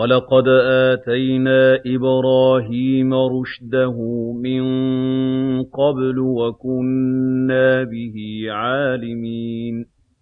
وَلَقَدْ آتَيْنَا إِبْرَاهِيمَ رُشْدَهُ مِن قَبْلُ وَكُنَّا بِهِ عَالِمِينَ.